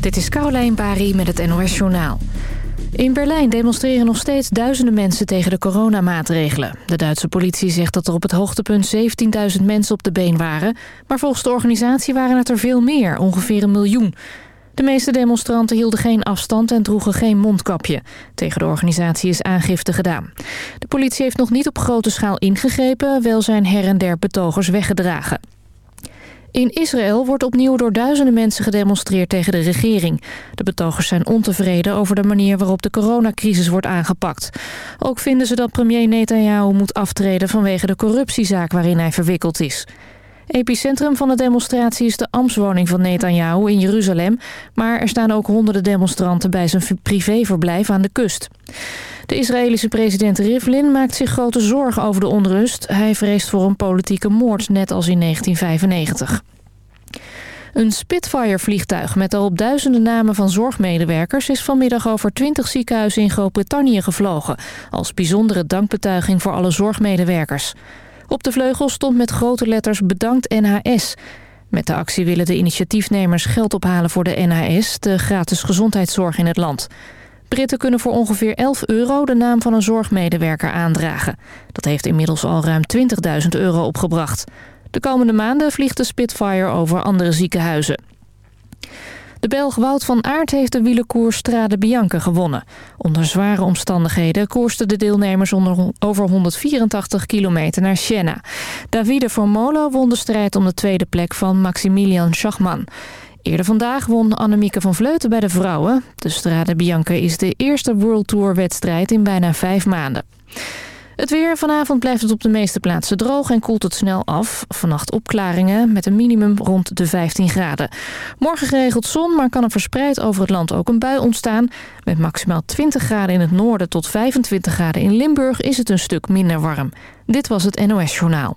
Dit is Caroline Bari met het NOS Journaal. In Berlijn demonstreren nog steeds duizenden mensen tegen de coronamaatregelen. De Duitse politie zegt dat er op het hoogtepunt 17.000 mensen op de been waren. Maar volgens de organisatie waren het er veel meer, ongeveer een miljoen. De meeste demonstranten hielden geen afstand en droegen geen mondkapje. Tegen de organisatie is aangifte gedaan. De politie heeft nog niet op grote schaal ingegrepen, wel zijn her en der betogers weggedragen. In Israël wordt opnieuw door duizenden mensen gedemonstreerd tegen de regering. De betogers zijn ontevreden over de manier waarop de coronacrisis wordt aangepakt. Ook vinden ze dat premier Netanyahu moet aftreden vanwege de corruptiezaak waarin hij verwikkeld is. Epicentrum van de demonstratie is de ambtswoning van Netanyahu in Jeruzalem... maar er staan ook honderden demonstranten bij zijn privéverblijf aan de kust. De Israëlische president Rivlin maakt zich grote zorgen over de onrust. Hij vreest voor een politieke moord, net als in 1995. Een Spitfire-vliegtuig met daarop duizenden namen van zorgmedewerkers... is vanmiddag over 20 ziekenhuizen in Groot-Brittannië gevlogen... als bijzondere dankbetuiging voor alle zorgmedewerkers. Op de vleugel stond met grote letters bedankt NHS. Met de actie willen de initiatiefnemers geld ophalen voor de NHS... de gratis gezondheidszorg in het land. Britten kunnen voor ongeveer 11 euro de naam van een zorgmedewerker aandragen. Dat heeft inmiddels al ruim 20.000 euro opgebracht. De komende maanden vliegt de Spitfire over andere ziekenhuizen. De Belg Wout van Aert heeft de wielerkoers Strade Bianca gewonnen. Onder zware omstandigheden koersten de deelnemers onder, over 184 kilometer naar Siena. Davide Formolo won de strijd om de tweede plek van Maximilian Schachman. Vandaag won Annemieke van Vleuten bij de vrouwen. De Strade Bianca is de eerste World Tour wedstrijd in bijna vijf maanden. Het weer. Vanavond blijft het op de meeste plaatsen droog en koelt het snel af. Vannacht opklaringen met een minimum rond de 15 graden. Morgen geregeld zon, maar kan er verspreid over het land ook een bui ontstaan. Met maximaal 20 graden in het noorden tot 25 graden in Limburg is het een stuk minder warm. Dit was het NOS Journaal.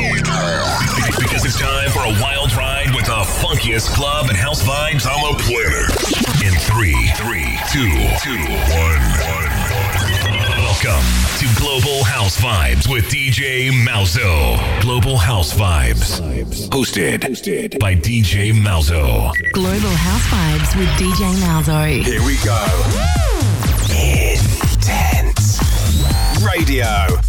Because it's time for a wild ride with the funkiest club and house vibes on the planet. In three, three, two, two, one, one. Welcome to Global House Vibes with DJ Malzo. Global House Vibes. Hosted, hosted by DJ Malzo. Global House Vibes with DJ Malzo. Here we go. Intense radio.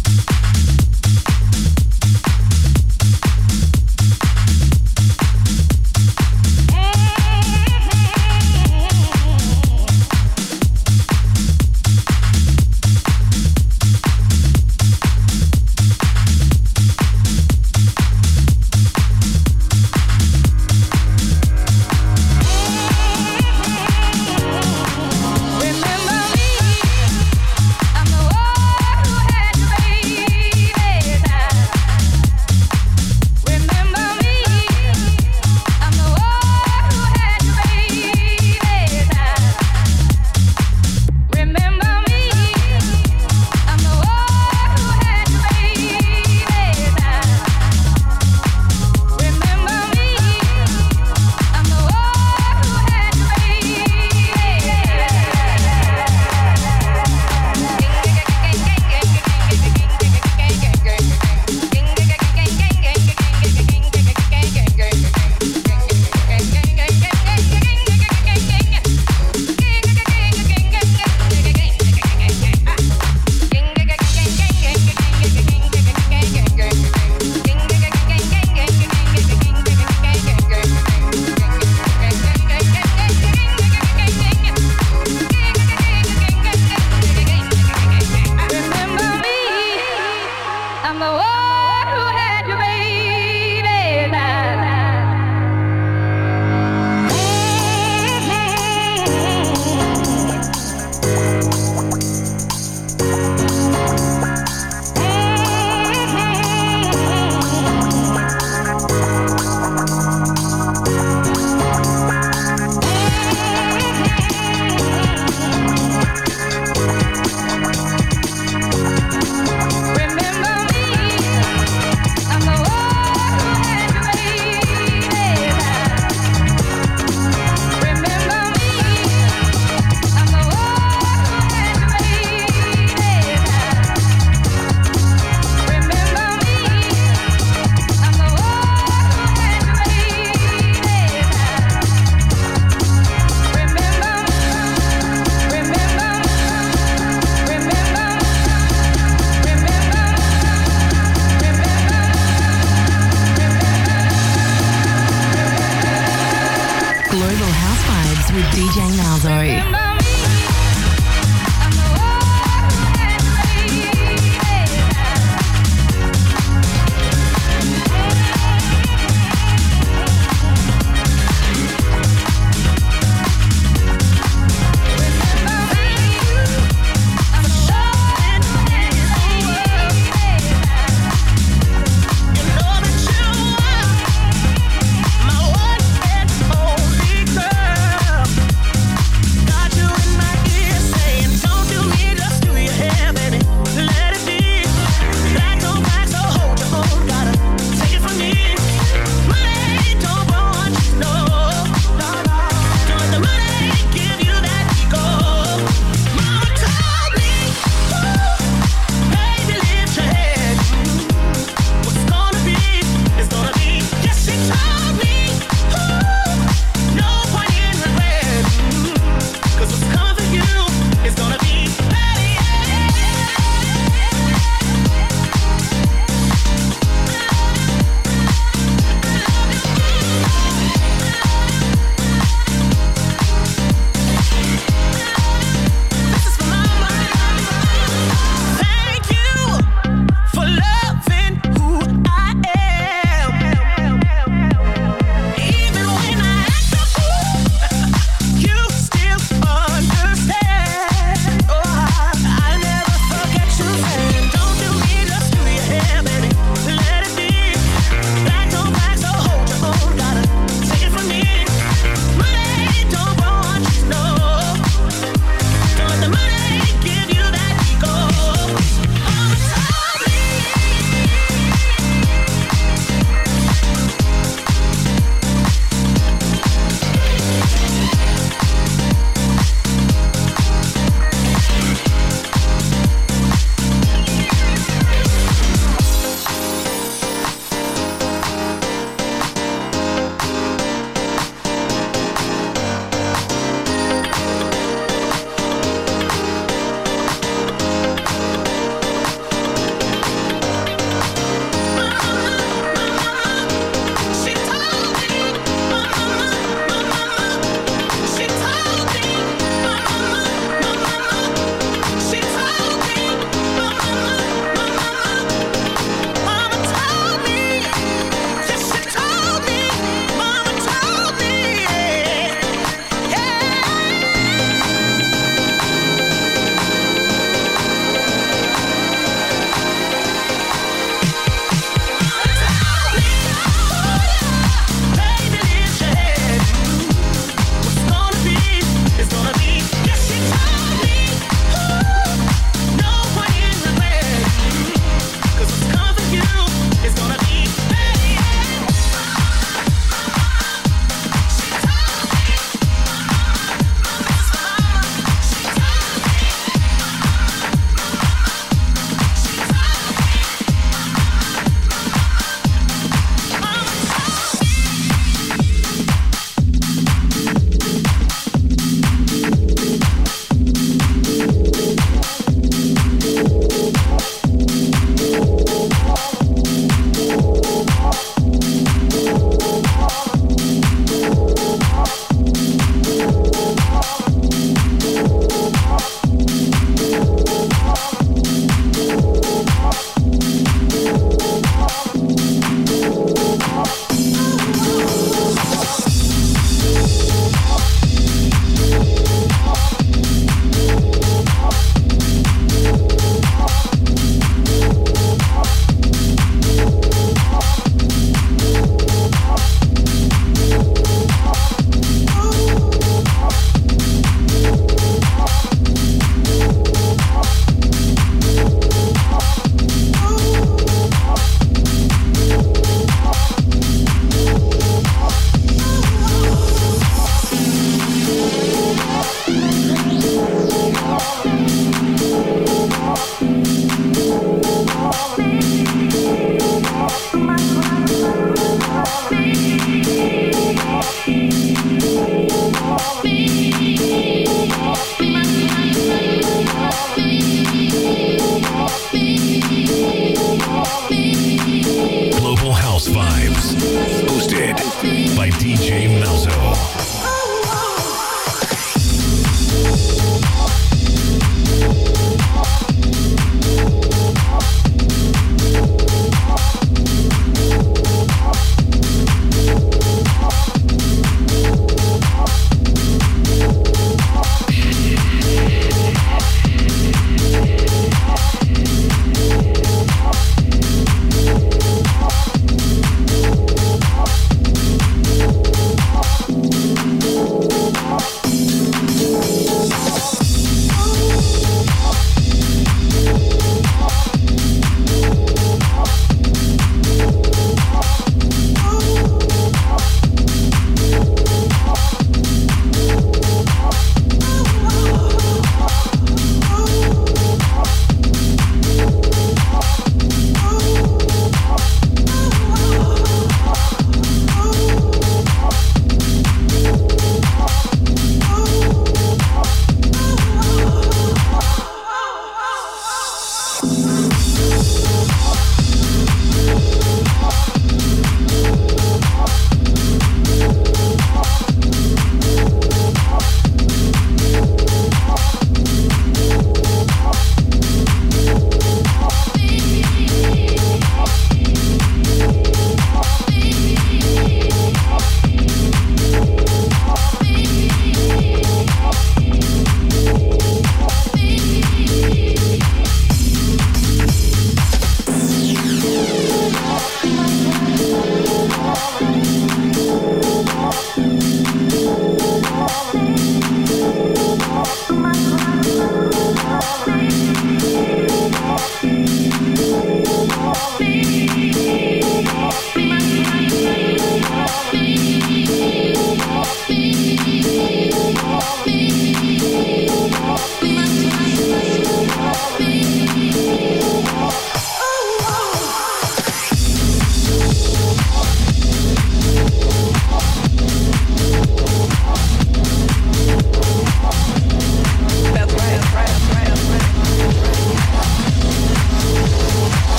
with DJ Malzo.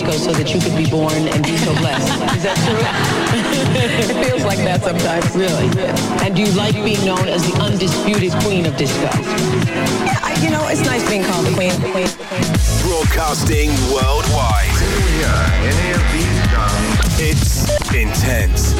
Created disco so that you could be born and be so blessed. Is that true? it feels like that sometimes. Really? And do you like being known as the undisputed queen of disco? Yeah, I- you know, it's nice being called the queen. queen, queen. Broadcasting worldwide. Uh, it's intense.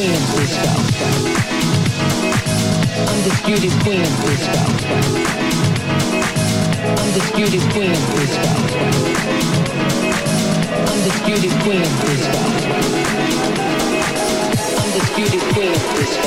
Queen of disco. Undisputed queen of disco. Undisputed queen of disco. Undisputed queen of disco. Undisputed queen of disco.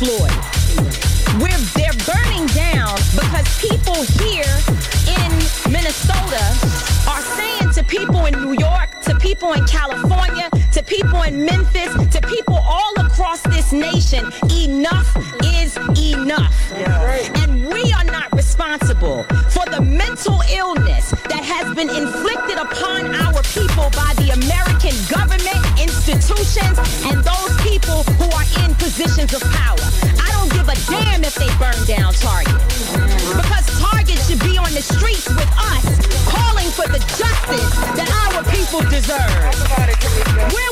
Floyd. We're, they're burning down because people here in Minnesota are saying to people in New York, to people in California, to people in Memphis, to people all across this nation, enough is enough. And we are not responsible for the mental illness that has been inflicted upon our people by the American government, institutions, and those people who are in positions of power. Down Target. Because Target should be on the streets with us, calling for the justice that our people deserve. Where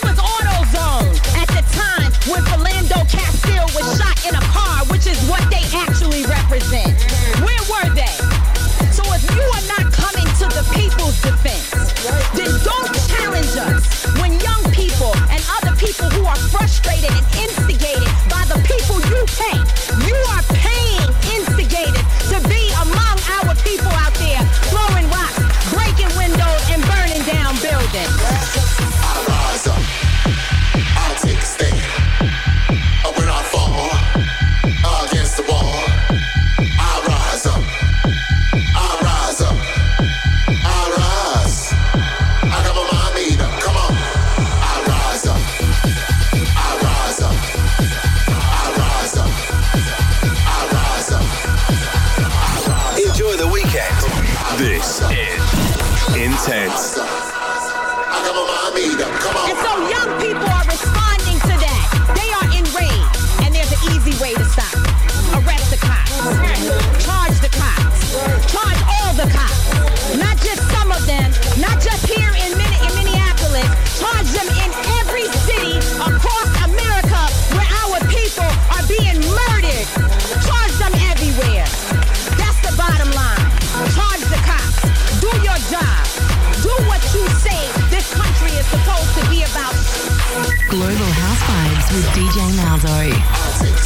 with DJ Malzo.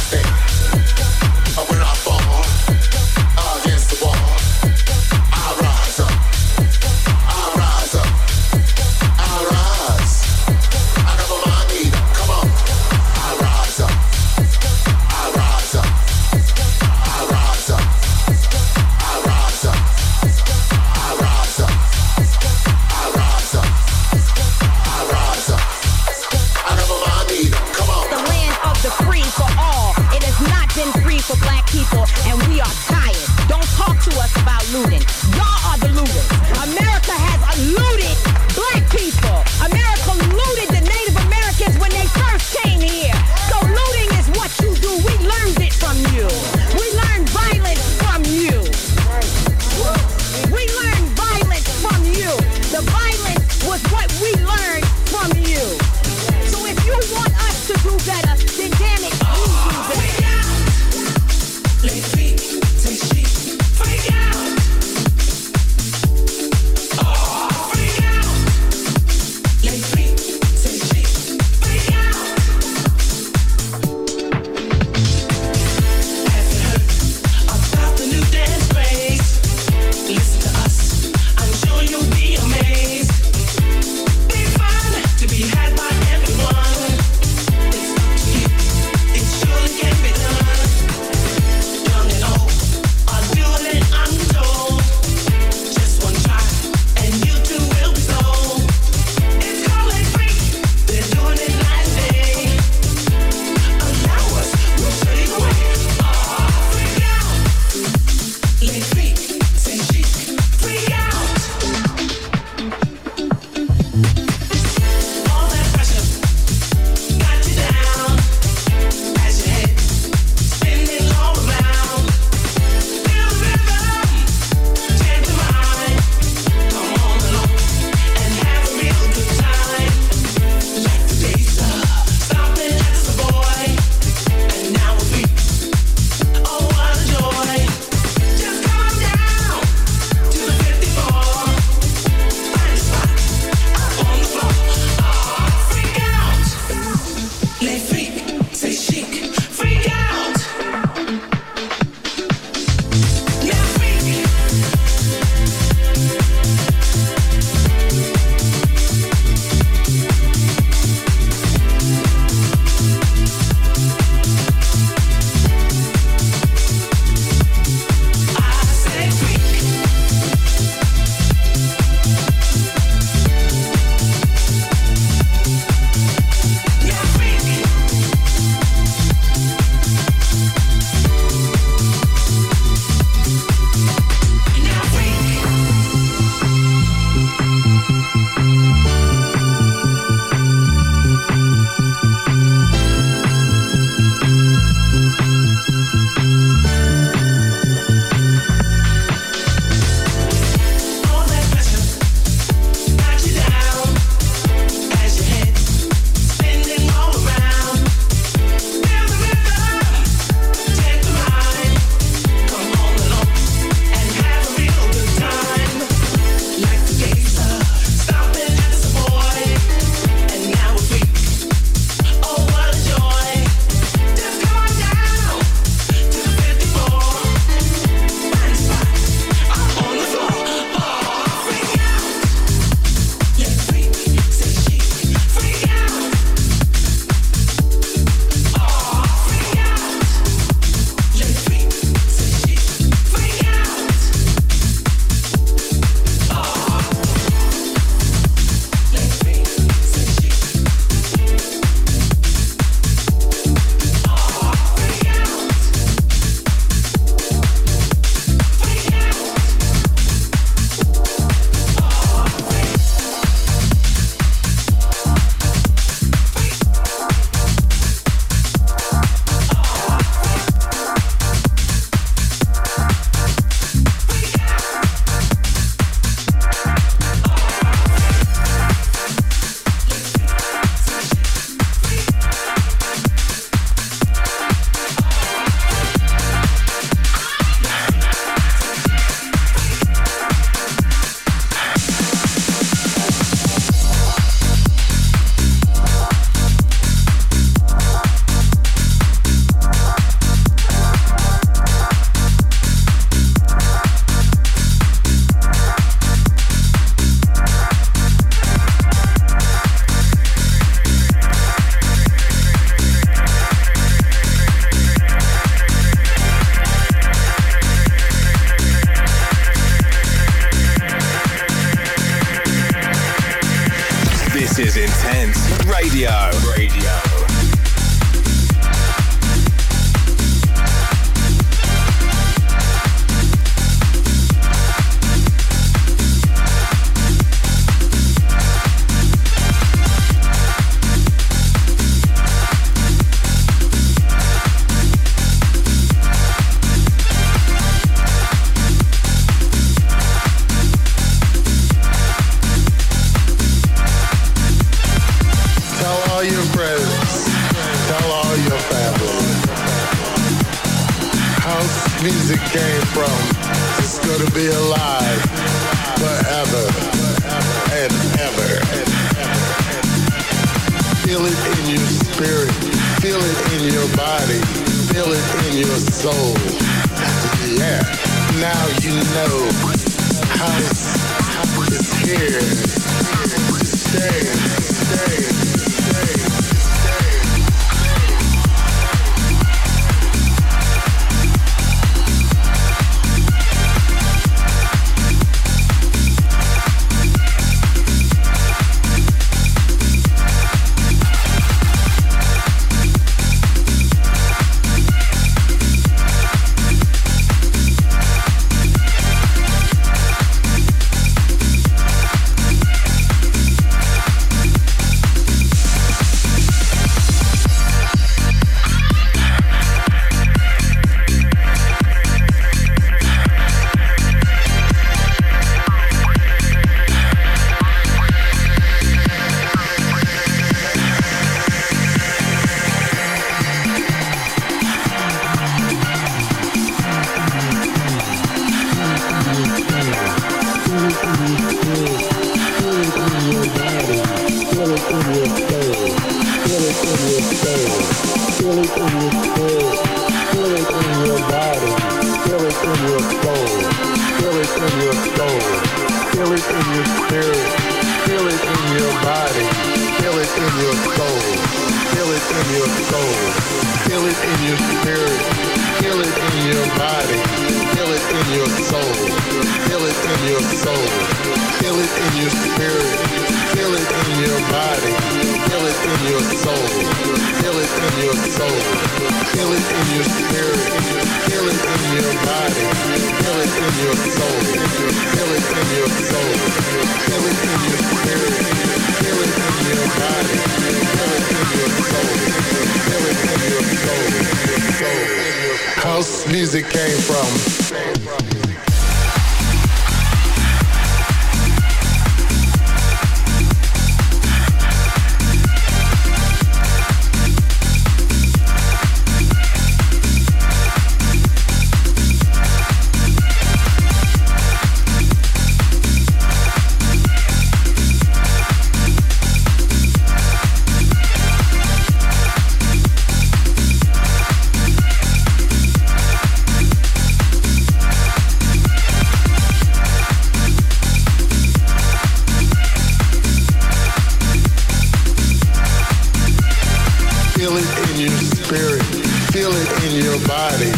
your spirit. Feel it in your body.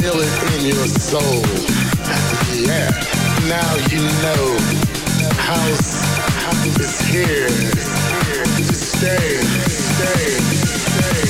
Feel it in your soul. Yeah, now you know. House, house is here. Stay, stay, stay.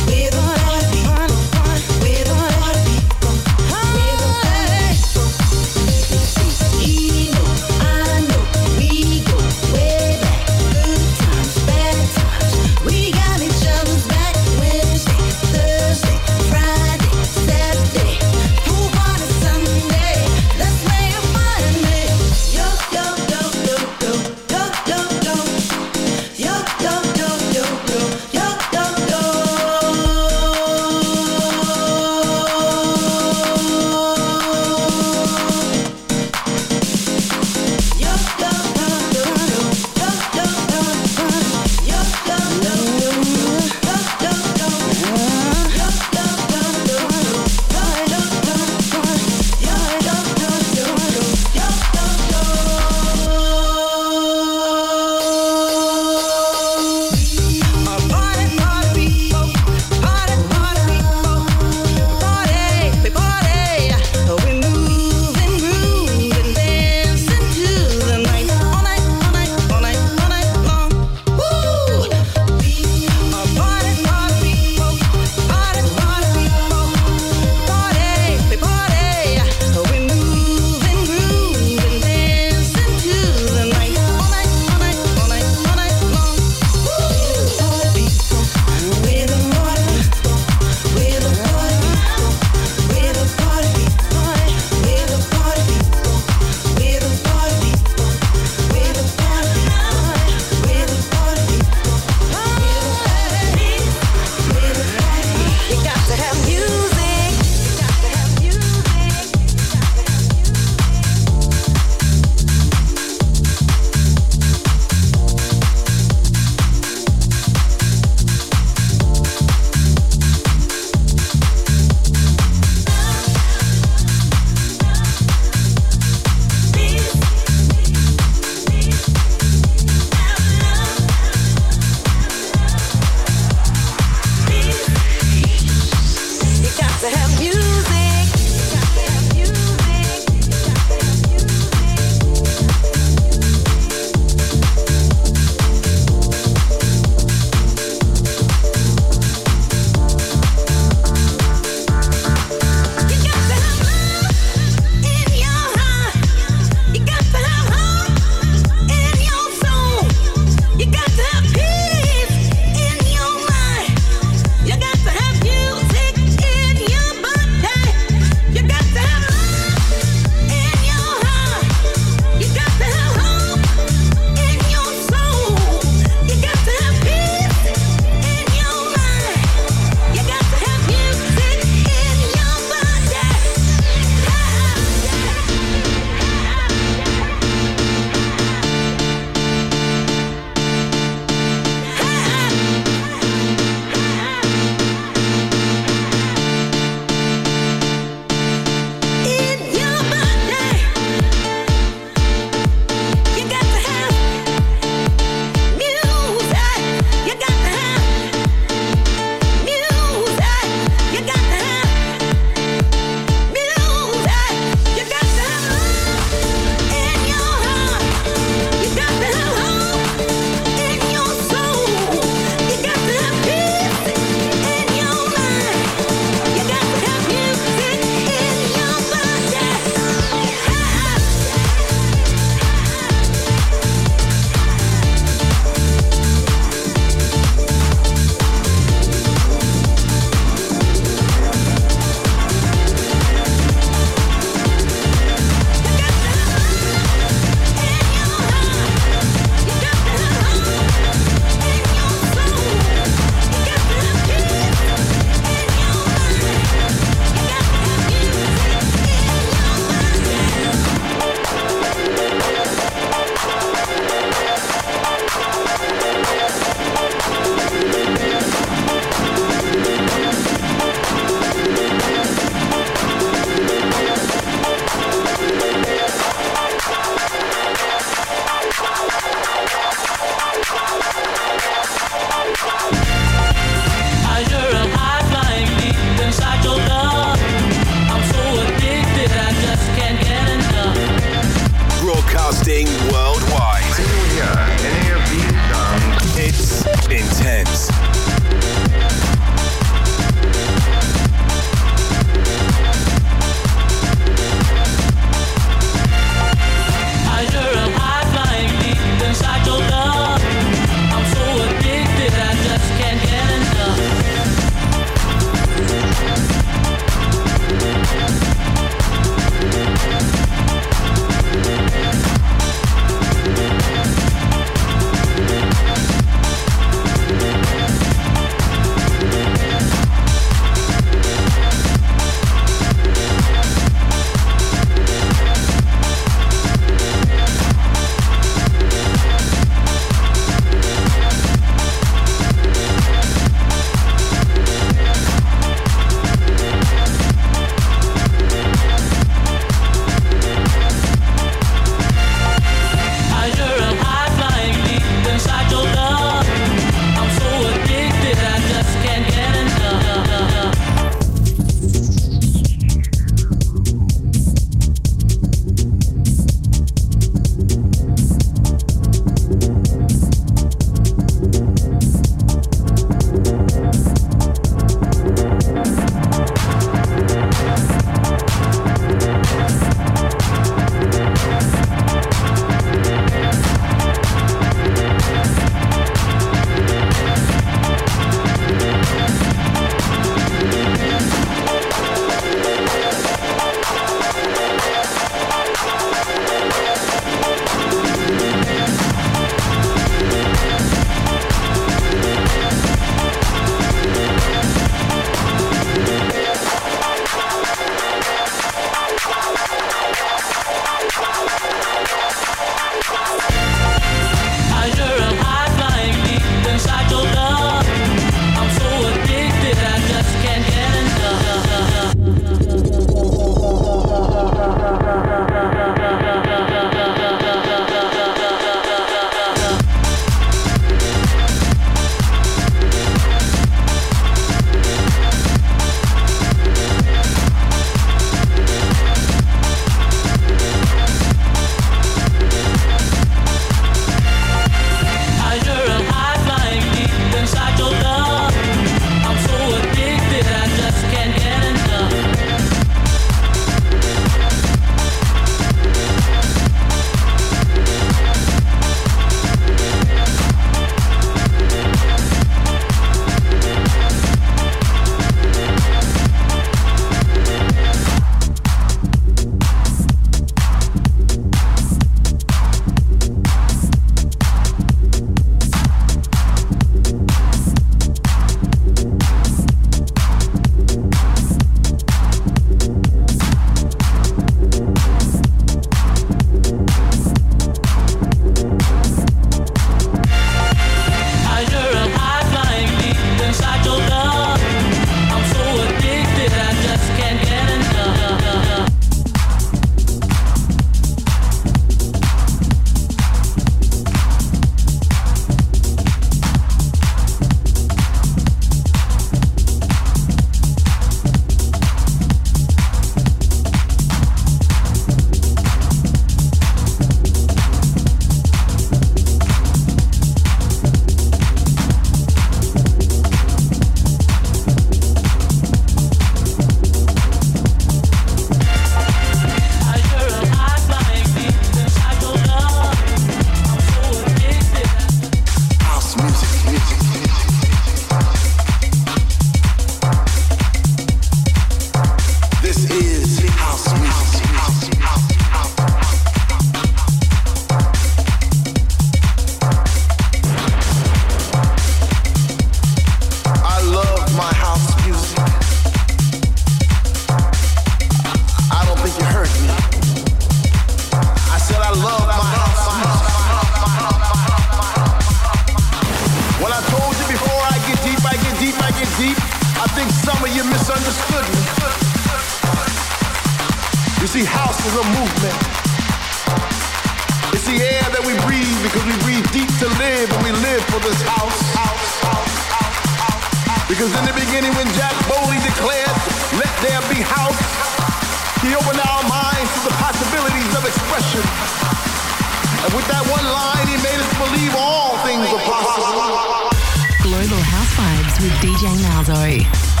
With DJ Malzo.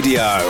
Radio.